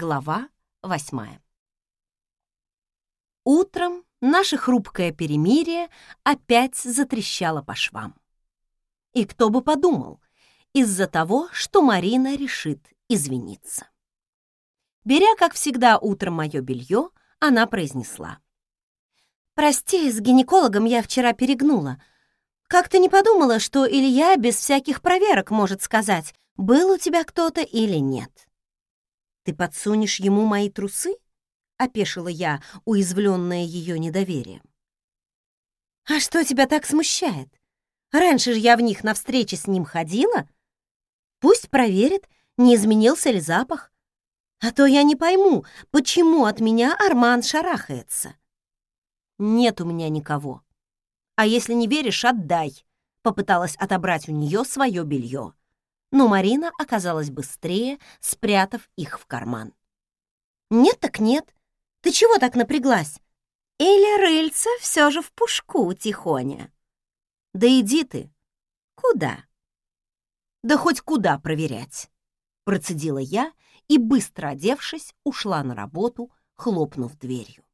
Глава восьмая. Утром наше хрупкое перемирие опять затрещало по швам. И кто бы подумал, из-за того, что Марина решит извиниться. Беря, как всегда, утром мое белье, она произнесла. «Прости, с гинекологом я вчера перегнула. Как ты не подумала, что Илья без всяких проверок может сказать, был у тебя кто-то или нет?» «Ты подсунешь ему мои трусы?» — опешила я, уязвленная ее недоверием. «А что тебя так смущает? Раньше же я в них на встрече с ним ходила. Пусть проверит, не изменился ли запах. А то я не пойму, почему от меня Арман шарахается». «Нет у меня никого. А если не веришь, отдай», — попыталась отобрать у нее свое белье но Марина оказалась быстрее, спрятав их в карман. «Нет так нет. Ты чего так напряглась? Или рыльца все же в пушку, Тихоня?» «Да иди ты. Куда?» «Да хоть куда проверять», — процедила я и, быстро одевшись, ушла на работу, хлопнув дверью.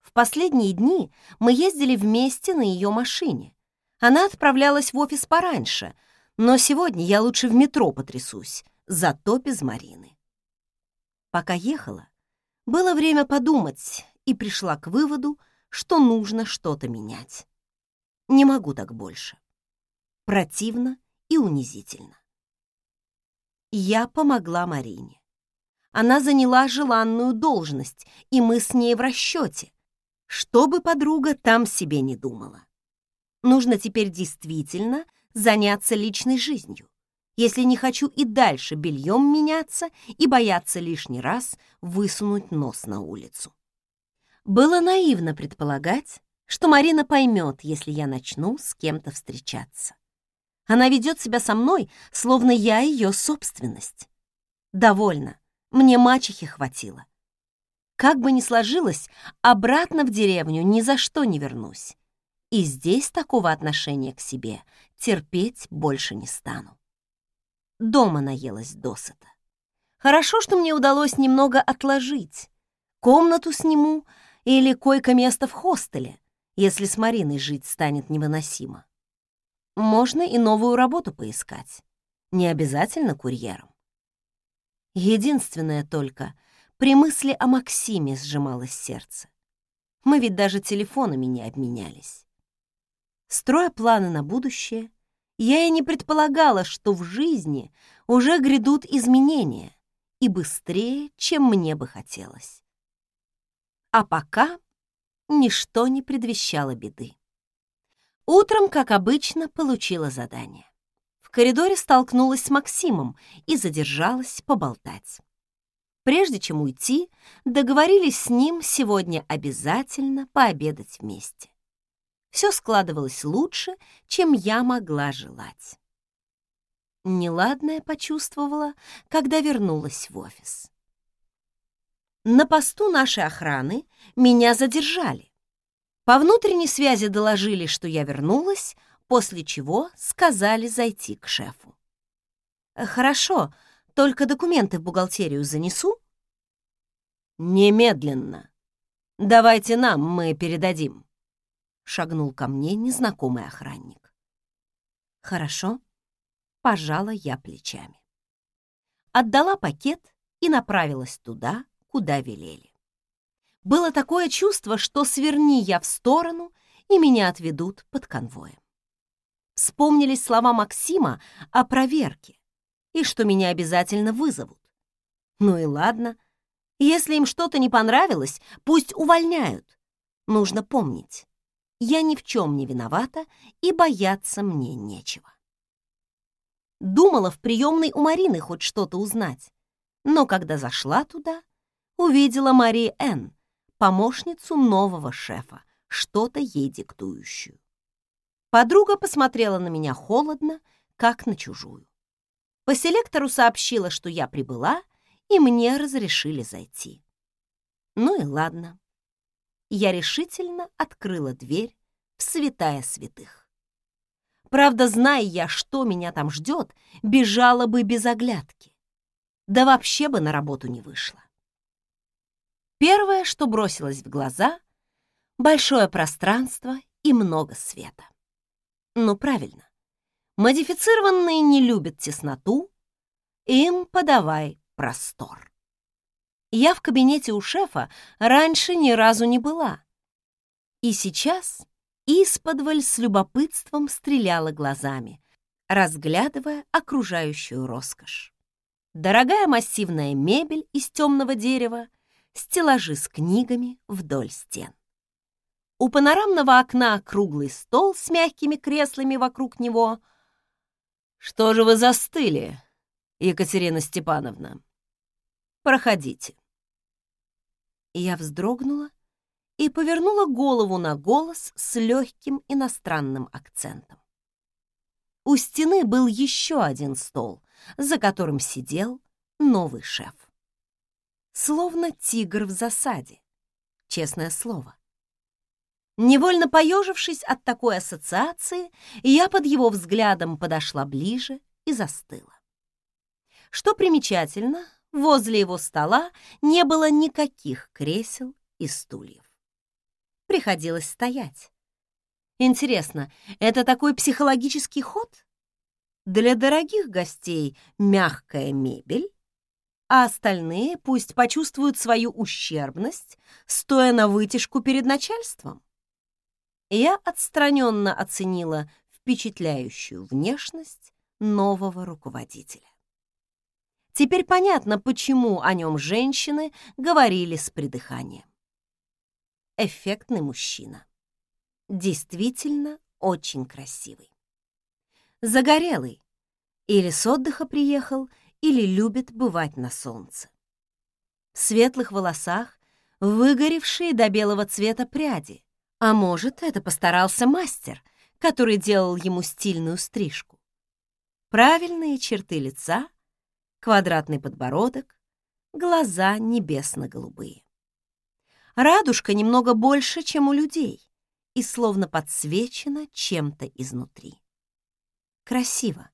В последние дни мы ездили вместе на ее машине. Она отправлялась в офис пораньше — но сегодня я лучше в метро потрясусь, зато без Марины. Пока ехала, было время подумать и пришла к выводу, что нужно что-то менять. Не могу так больше. Противно и унизительно. Я помогла Марине. Она заняла желанную должность, и мы с ней в расчете, чтобы подруга там себе не думала. Нужно теперь действительно заняться личной жизнью, если не хочу и дальше бельем меняться и бояться лишний раз высунуть нос на улицу. Было наивно предполагать, что Марина поймет, если я начну с кем-то встречаться. Она ведет себя со мной, словно я ее собственность. Довольно, мне мачехи хватило. Как бы ни сложилось, обратно в деревню ни за что не вернусь. И здесь такого отношения к себе терпеть больше не стану. Дома наелась досыта. Хорошо, что мне удалось немного отложить. Комнату сниму или койко-место в хостеле, если с Мариной жить станет невыносимо. Можно и новую работу поискать. Не обязательно курьером. Единственное только, при мысли о Максиме сжималось сердце. Мы ведь даже телефонами не обменялись. Строя планы на будущее, я и не предполагала, что в жизни уже грядут изменения и быстрее, чем мне бы хотелось. А пока ничто не предвещало беды. Утром, как обычно, получила задание. В коридоре столкнулась с Максимом и задержалась поболтать. Прежде чем уйти, договорились с ним сегодня обязательно пообедать вместе все складывалось лучше, чем я могла желать. Неладное почувствовала, когда вернулась в офис. На посту нашей охраны меня задержали. По внутренней связи доложили, что я вернулась, после чего сказали зайти к шефу. «Хорошо, только документы в бухгалтерию занесу?» «Немедленно. Давайте нам, мы передадим» шагнул ко мне незнакомый охранник. Хорошо, пожала я плечами. Отдала пакет и направилась туда, куда велели. Было такое чувство, что сверни я в сторону, и меня отведут под конвоем. Вспомнились слова Максима о проверке и что меня обязательно вызовут. Ну и ладно, если им что-то не понравилось, пусть увольняют. Нужно помнить, я ни в чем не виновата и бояться мне нечего. Думала в приемной у Марины хоть что-то узнать, но когда зашла туда, увидела Мари Н., помощницу нового шефа, что-то ей диктующую. Подруга посмотрела на меня холодно, как на чужую. По селектору сообщила, что я прибыла, и мне разрешили зайти. Ну и ладно я решительно открыла дверь в святая святых. Правда, зная я, что меня там ждет, бежала бы без оглядки. да вообще бы на работу не вышла. Первое, что бросилось в глаза — большое пространство и много света. Ну, правильно. Модифицированные не любят тесноту, им подавай простор. Я в кабинете у шефа раньше ни разу не была. И сейчас исподволь с любопытством стреляла глазами, разглядывая окружающую роскошь. Дорогая массивная мебель из темного дерева, стеллажи с книгами вдоль стен. У панорамного окна круглый стол с мягкими креслами вокруг него. «Что же вы застыли, Екатерина Степановна? Проходите». Я вздрогнула и повернула голову на голос с легким иностранным акцентом. У стены был еще один стол, за которым сидел новый шеф. Словно тигр в засаде, честное слово. Невольно поежившись от такой ассоциации, я под его взглядом подошла ближе и застыла. Что примечательно, возле его стола не было никаких кресел и стульев. Приходилось стоять. Интересно, это такой психологический ход? Для дорогих гостей мягкая мебель, а остальные пусть почувствуют свою ущербность, стоя на вытяжку перед начальством. Я отстраненно оценила впечатляющую внешность нового руководителя. Теперь понятно, почему о нем женщины говорили с придыханием. Эффектный мужчина действительно очень красивый. Загорелый. Или с отдыха приехал, или любит бывать на солнце. В светлых волосах выгоревшие до белого цвета пряди. А может, это постарался мастер, который делал ему стильную стрижку. Правильные черты лица, квадратный подбородок, глаза небесно-голубые. Радужка немного больше, чем у людей и словно подсвечена чем-то изнутри. Красиво.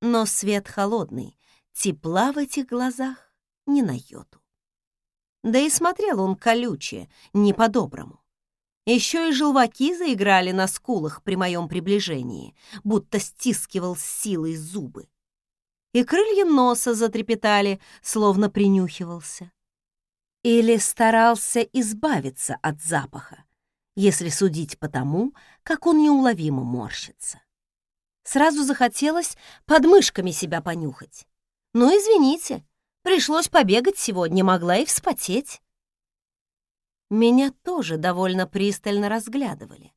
Но свет холодный, тепла в этих глазах не на йоту. Да и смотрел он колюче, не по-доброму. Еще и желваки заиграли на скулах при моем приближении, будто стискивал с силой зубы. И крылья носа затрепетали, словно принюхивался. Или старался избавиться от запаха, если судить по тому, как он неуловимо морщится. Сразу захотелось подмышками себя понюхать. Ну, извините, пришлось побегать сегодня, могла и вспотеть. Меня тоже довольно пристально разглядывали,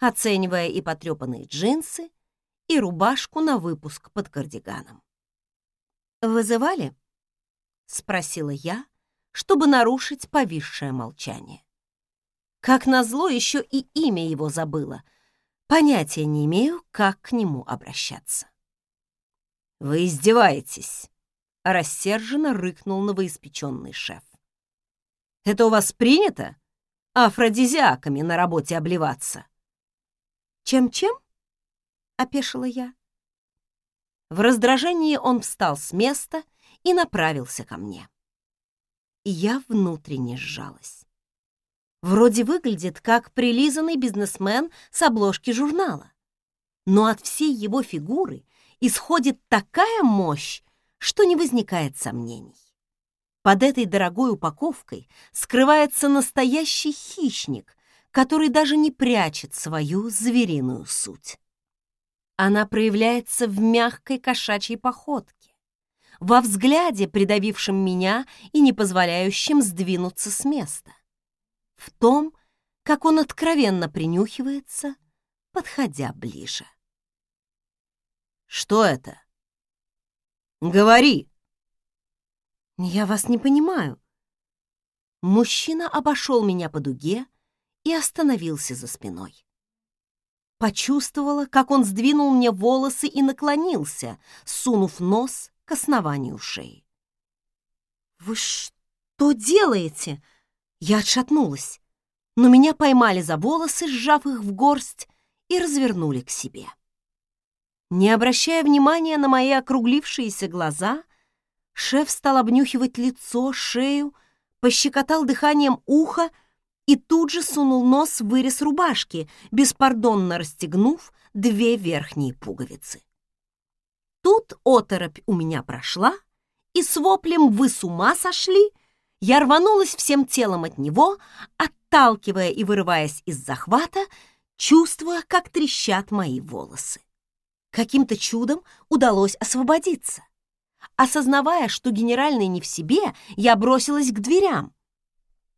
оценивая и потрепанные джинсы, и рубашку на выпуск под кардиганом. «Вызывали?» — спросила я, чтобы нарушить повисшее молчание. Как назло, еще и имя его забыла. Понятия не имею, как к нему обращаться. «Вы издеваетесь!» — рассерженно рыкнул новоиспеченный шеф. «Это у вас принято? Афродизиаками на работе обливаться?» «Чем-чем?» — опешила я. В раздражении он встал с места и направился ко мне. Я внутренне сжалась. Вроде выглядит как прилизанный бизнесмен с обложки журнала. Но от всей его фигуры исходит такая мощь, что не возникает сомнений. Под этой дорогой упаковкой скрывается настоящий хищник, который даже не прячет свою звериную суть. Она проявляется в мягкой кошачьей походке, во взгляде, придавившем меня и не позволяющем сдвинуться с места в том, как он откровенно принюхивается, подходя ближе. «Что это?» «Говори!» «Я вас не понимаю». Мужчина обошел меня по дуге и остановился за спиной. Почувствовала, как он сдвинул мне волосы и наклонился, сунув нос к основанию шеи. «Вы что делаете?» Я отшатнулась, но меня поймали за волосы, сжав их в горсть, и развернули к себе. Не обращая внимания на мои округлившиеся глаза, Шеф стал обнюхивать лицо, шею, пощекотал дыханием ухо и тут же сунул нос в вырез рубашки, беспардонно расстегнув две верхние пуговицы. Тут оторопь у меня прошла, и с воплем «Вы с ума сошли!» я рванулась всем телом от него, отталкивая и вырываясь из захвата, чувствуя, как трещат мои волосы. Каким-то чудом удалось освободиться. Осознавая, что генеральный не в себе, я бросилась к дверям.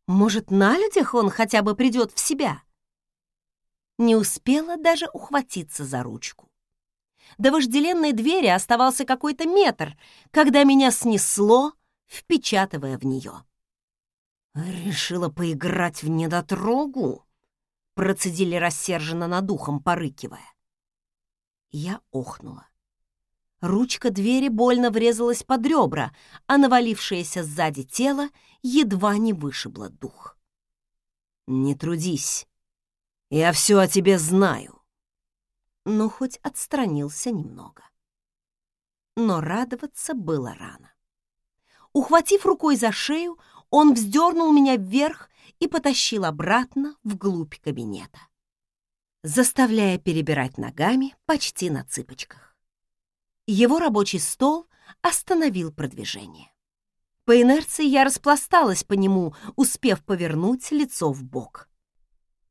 Может, на людях он хотя бы придет в себя? Не успела даже ухватиться за ручку. До вожделенной двери оставался какой-то метр, когда меня снесло, впечатывая в нее. «Решила поиграть в недотрогу?» Процедили рассерженно над ухом, порыкивая. Я охнула. Ручка двери больно врезалась под ребра, а навалившееся сзади тело едва не вышибло дух. «Не трудись. Я все о тебе знаю». Но хоть отстранился немного. Но радоваться было рано. Ухватив рукой за шею, он вздернул меня вверх и потащил обратно вглубь кабинета, заставляя перебирать ногами почти на цыпочках. Его рабочий стол остановил продвижение. По инерции я распласталась по нему, успев повернуть лицо в бок.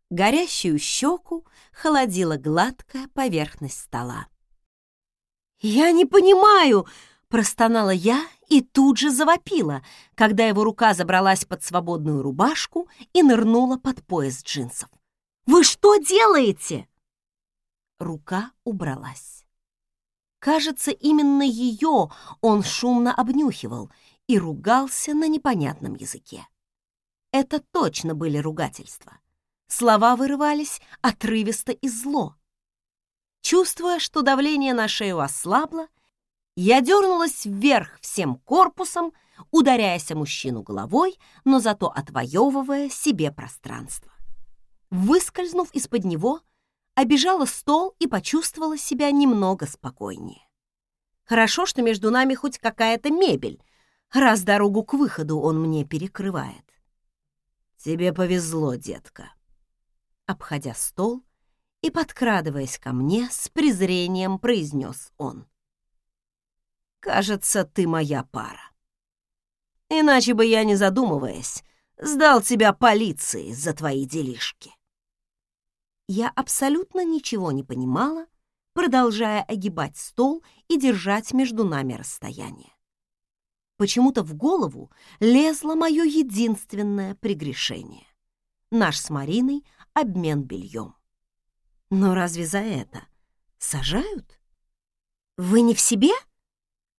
Горящую щеку холодила гладкая поверхность стола. «Я не понимаю!» — простонала я и тут же завопила, когда его рука забралась под свободную рубашку и нырнула под пояс джинсов. «Вы что делаете?» Рука убралась. Кажется, именно ее он шумно обнюхивал и ругался на непонятном языке. Это точно были ругательства. Слова вырывались отрывисто и зло. Чувствуя, что давление на шею ослабло, я дернулась вверх всем корпусом, ударяясь о мужчину головой, но зато отвоевывая себе пространство. Выскользнув из-под него, обежала стол и почувствовала себя немного спокойнее. Хорошо, что между нами хоть какая-то мебель, раз дорогу к выходу он мне перекрывает. «Тебе повезло, детка», обходя стол и подкрадываясь ко мне, с презрением произнес он. Кажется, ты моя пара. Иначе бы я, не задумываясь, сдал тебя полиции за твои делишки. Я абсолютно ничего не понимала, продолжая огибать стол и держать между нами расстояние. Почему-то в голову лезло мое единственное прегрешение. Наш с Мариной обмен бельем. Но разве за это сажают? Вы не в себе?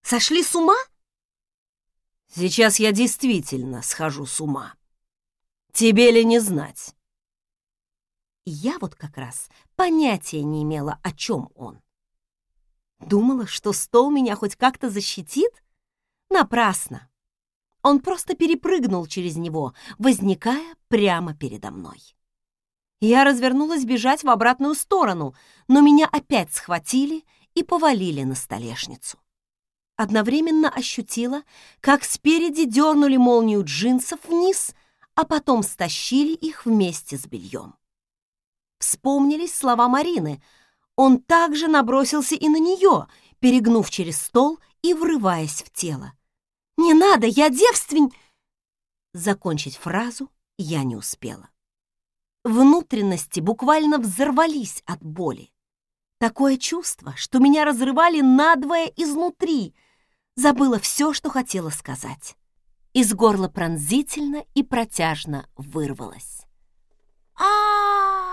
Сошли с ума? Сейчас я действительно схожу с ума. Тебе ли не знать? Я вот как раз понятия не имела, о чем он. Думала, что стол меня хоть как-то защитит? Напрасно. Он просто перепрыгнул через него, возникая прямо передо мной. Я развернулась бежать в обратную сторону, но меня опять схватили и повалили на столешницу одновременно ощутила, как спереди дернули молнию джинсов вниз, а потом стащили их вместе с бельем. Вспомнились слова Марины. Он также набросился и на нее, перегнув через стол и врываясь в тело. «Не надо, я девствень!» Закончить фразу я не успела. Внутренности буквально взорвались от боли. Такое чувство, что меня разрывали надвое изнутри — забыла все, что хотела сказать. Из горла пронзительно и протяжно вырвалось. а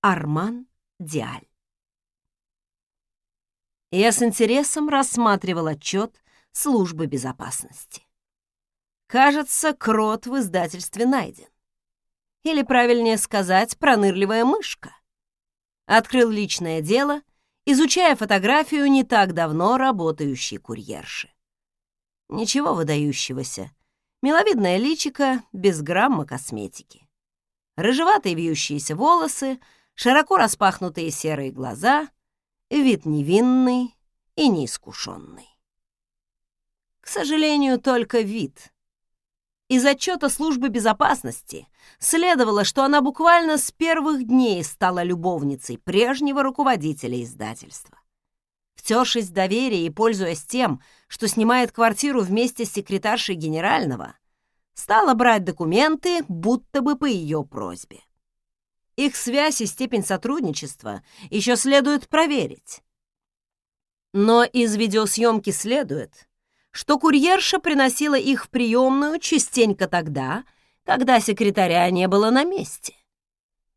Арман Диаль Я с интересом рассматривал отчет службы безопасности. Кажется, крот в издательстве найден. Или, правильнее сказать, пронырливая мышка открыл личное дело, изучая фотографию не так давно работающей курьерши. Ничего выдающегося. Миловидное личико, без грамма косметики. Рыжеватые вьющиеся волосы, широко распахнутые серые глаза, Вид невинный и неискушенный. К сожалению, только вид. Из отчета службы безопасности следовало, что она буквально с первых дней стала любовницей прежнего руководителя издательства. Втершись в доверие и пользуясь тем, что снимает квартиру вместе с секретаршей генерального, стала брать документы, будто бы по ее просьбе. Их связь и степень сотрудничества еще следует проверить. Но из видеосъемки следует, что курьерша приносила их в приемную частенько тогда, когда секретаря не было на месте.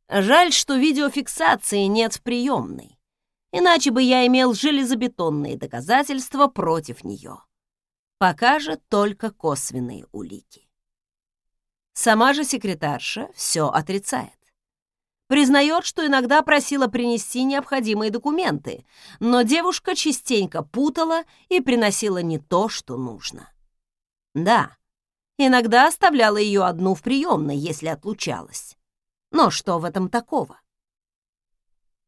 Жаль, что видеофиксации нет в приемной, иначе бы я имел железобетонные доказательства против нее. Пока же только косвенные улики. Сама же секретарша все отрицает. Признает, что иногда просила принести необходимые документы, но девушка частенько путала и приносила не то, что нужно. Да, иногда оставляла ее одну в приемной, если отлучалась. Но что в этом такого?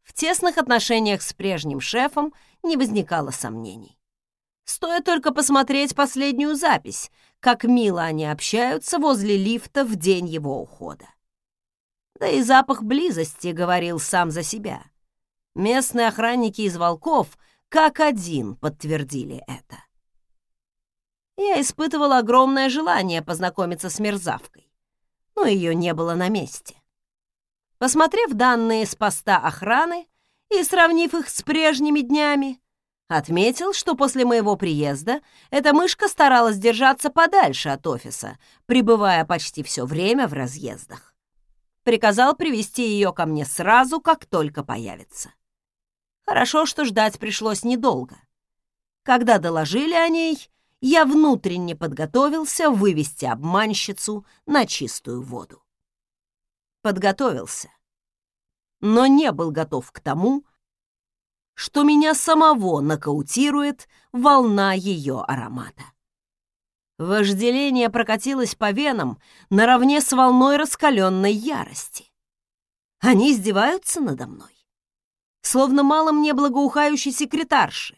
В тесных отношениях с прежним шефом не возникало сомнений. Стоит только посмотреть последнюю запись, как мило они общаются возле лифта в день его ухода. Да и запах близости говорил сам за себя. Местные охранники из волков как один подтвердили это. Я испытывала огромное желание познакомиться с мерзавкой, но ее не было на месте. Посмотрев данные с поста охраны и сравнив их с прежними днями, отметил, что после моего приезда эта мышка старалась держаться подальше от офиса, пребывая почти все время в разъездах приказал привести ее ко мне сразу, как только появится. Хорошо, что ждать пришлось недолго. Когда доложили о ней, я внутренне подготовился вывести обманщицу на чистую воду. Подготовился, но не был готов к тому, что меня самого нокаутирует волна ее аромата. Вожделение прокатилось по венам наравне с волной раскаленной ярости. Они издеваются надо мной, словно мало мне благоухающей секретарши.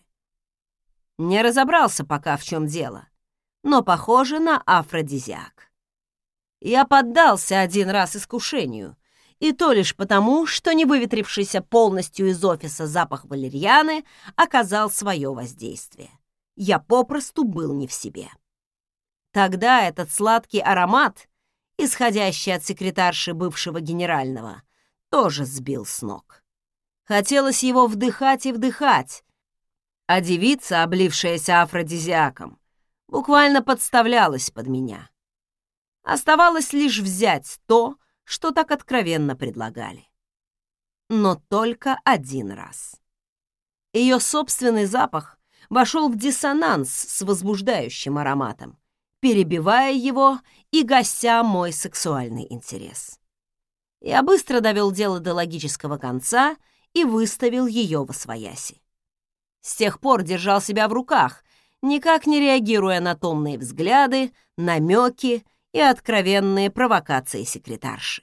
Не разобрался пока, в чем дело, но похоже на афродизиак. Я поддался один раз искушению, и то лишь потому, что не выветрившийся полностью из офиса запах валерьяны оказал свое воздействие. Я попросту был не в себе. Тогда этот сладкий аромат, исходящий от секретарши бывшего генерального, тоже сбил с ног. Хотелось его вдыхать и вдыхать, а девица, облившаяся афродизиаком, буквально подставлялась под меня. Оставалось лишь взять то, что так откровенно предлагали. Но только один раз. Ее собственный запах вошел в диссонанс с возбуждающим ароматом, перебивая его и гася мой сексуальный интерес. Я быстро довел дело до логического конца и выставил ее во свояси. С тех пор держал себя в руках, никак не реагируя на томные взгляды, намеки и откровенные провокации секретарши.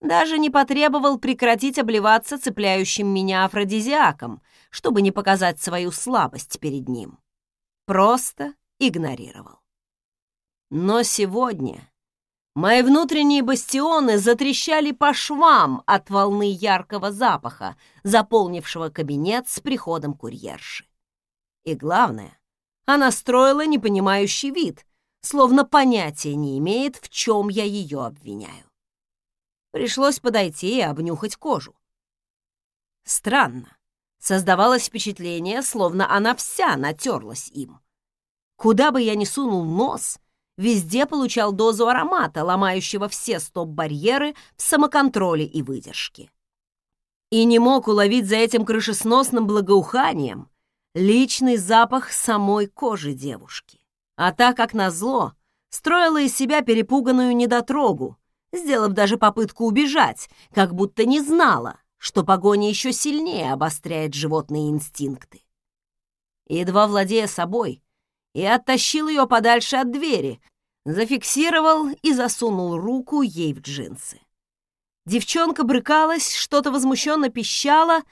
Даже не потребовал прекратить обливаться цепляющим меня афродизиаком, чтобы не показать свою слабость перед ним. Просто игнорировал. Но сегодня мои внутренние бастионы затрещали по швам от волны яркого запаха, заполнившего кабинет с приходом курьерши. И главное, она строила непонимающий вид, словно понятия не имеет, в чем я ее обвиняю. Пришлось подойти и обнюхать кожу. Странно. Создавалось впечатление, словно она вся натерлась им. Куда бы я ни сунул нос, везде получал дозу аромата, ломающего все стоп-барьеры в самоконтроле и выдержке. И не мог уловить за этим крышесносным благоуханием личный запах самой кожи девушки. А так как назло, строила из себя перепуганную недотрогу, сделав даже попытку убежать, как будто не знала, что погоня еще сильнее обостряет животные инстинкты. Едва владея собой, и оттащил ее подальше от двери, зафиксировал и засунул руку ей в джинсы. Девчонка брыкалась, что-то возмущенно пищала,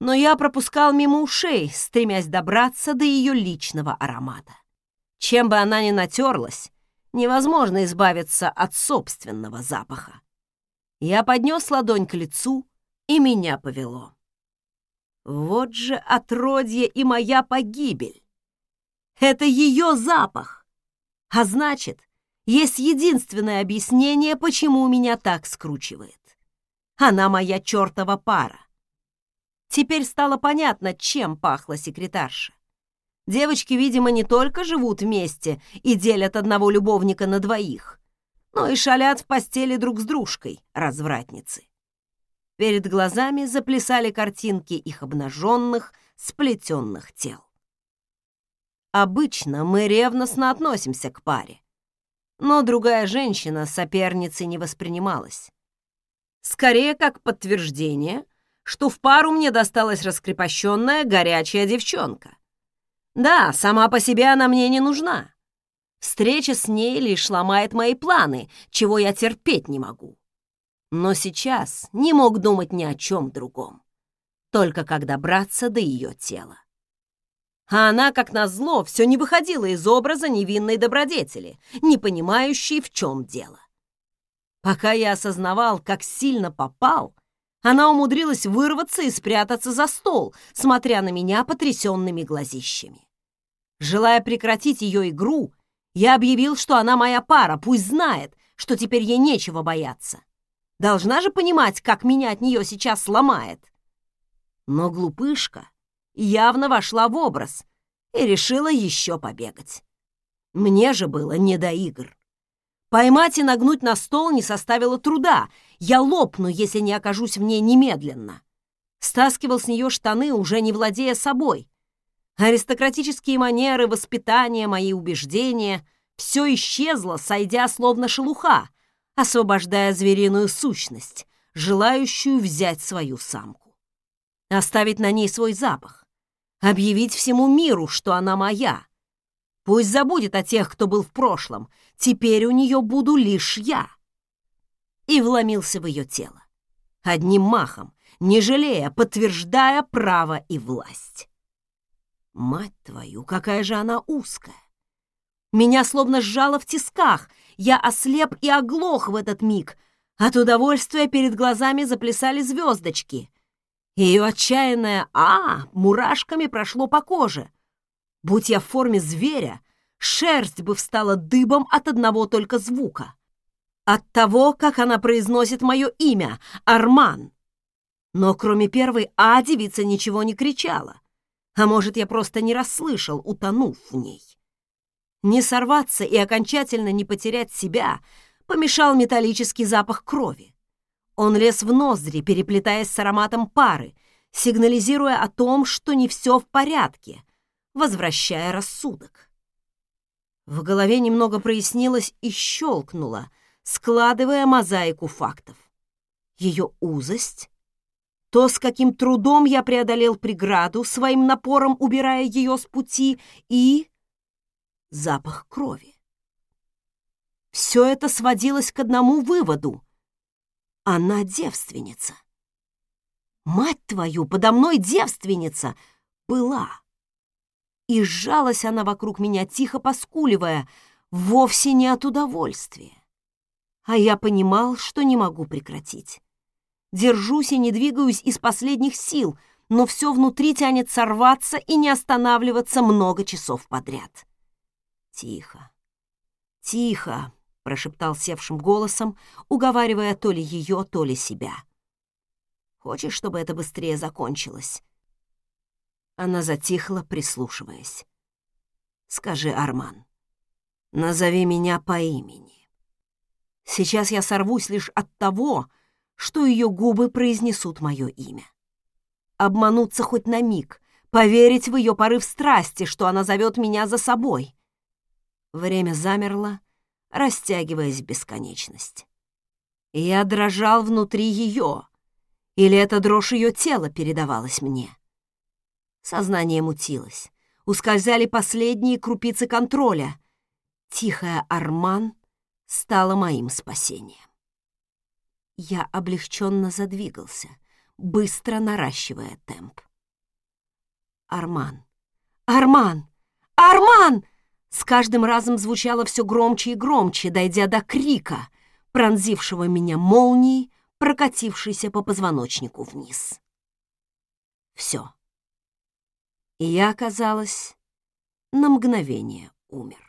но я пропускал мимо ушей, стремясь добраться до ее личного аромата. Чем бы она ни натерлась, невозможно избавиться от собственного запаха. Я поднес ладонь к лицу, и меня повело. Вот же отродье и моя погибель. Это ее запах. А значит, есть единственное объяснение, почему меня так скручивает. Она моя чертова пара. Теперь стало понятно, чем пахла секретарша. Девочки, видимо, не только живут вместе и делят одного любовника на двоих, но и шалят в постели друг с дружкой, развратницы. Перед глазами заплясали картинки их обнаженных, сплетенных тел. Обычно мы ревностно относимся к паре, но другая женщина соперницей не воспринималась. Скорее, как подтверждение, что в пару мне досталась раскрепощенная горячая девчонка. Да, сама по себе она мне не нужна. Встреча с ней лишь ломает мои планы, чего я терпеть не могу. Но сейчас не мог думать ни о чем другом, только как добраться до ее тела. А она, как назло, все не выходила из образа невинной добродетели, не понимающей, в чем дело. Пока я осознавал, как сильно попал, она умудрилась вырваться и спрятаться за стол, смотря на меня потрясенными глазищами. Желая прекратить ее игру, я объявил, что она моя пара, пусть знает, что теперь ей нечего бояться. Должна же понимать, как меня от нее сейчас сломает. Но глупышка явно вошла в образ и решила еще побегать. Мне же было не до игр. Поймать и нагнуть на стол не составило труда. Я лопну, если не окажусь в ней немедленно. Стаскивал с нее штаны, уже не владея собой. Аристократические манеры, воспитание, мои убеждения — все исчезло, сойдя словно шелуха, освобождая звериную сущность, желающую взять свою самку. Оставить на ней свой запах. Объявить всему миру, что она моя. Пусть забудет о тех, кто был в прошлом. Теперь у нее буду лишь я. И вломился в ее тело. Одним махом, не жалея, подтверждая право и власть. Мать твою, какая же она узкая! Меня словно сжало в тисках. Я ослеп и оглох в этот миг. От удовольствия перед глазами заплясали звездочки. Ее отчаянное «а» мурашками прошло по коже. Будь я в форме зверя, шерсть бы встала дыбом от одного только звука. От того, как она произносит мое имя — Арман. Но кроме первой «а» девица ничего не кричала. А может, я просто не расслышал, утонув в ней. Не сорваться и окончательно не потерять себя помешал металлический запах крови. Он лез в ноздри, переплетаясь с ароматом пары, сигнализируя о том, что не все в порядке, возвращая рассудок. В голове немного прояснилось и щелкнуло, складывая мозаику фактов. Ее узость, то, с каким трудом я преодолел преграду, своим напором убирая ее с пути, и запах крови. Все это сводилось к одному выводу. Она девственница. Мать твою, подо мной девственница была. И сжалась она вокруг меня, тихо поскуливая, вовсе не от удовольствия. А я понимал, что не могу прекратить. Держусь и не двигаюсь из последних сил, но все внутри тянет сорваться и не останавливаться много часов подряд. Тихо, тихо, прошептал севшим голосом, уговаривая то ли ее, то ли себя. Хочешь, чтобы это быстрее закончилось? Она затихла, прислушиваясь. Скажи, Арман, назови меня по имени. Сейчас я сорвусь лишь от того, что ее губы произнесут мое имя. Обмануться хоть на миг, поверить в ее порыв страсти, что она зовет меня за собой. Время замерло, растягиваясь в бесконечность. Я дрожал внутри ее, или эта дрожь ее тела передавалась мне. Сознание мутилось, ускользали последние крупицы контроля. Тихая Арман стала моим спасением. Я облегченно задвигался, быстро наращивая темп. Арман! Арман! Арман! С каждым разом звучало все громче и громче, дойдя до крика, пронзившего меня молнией, прокатившейся по позвоночнику вниз. Все. И я, оказалось, на мгновение умер.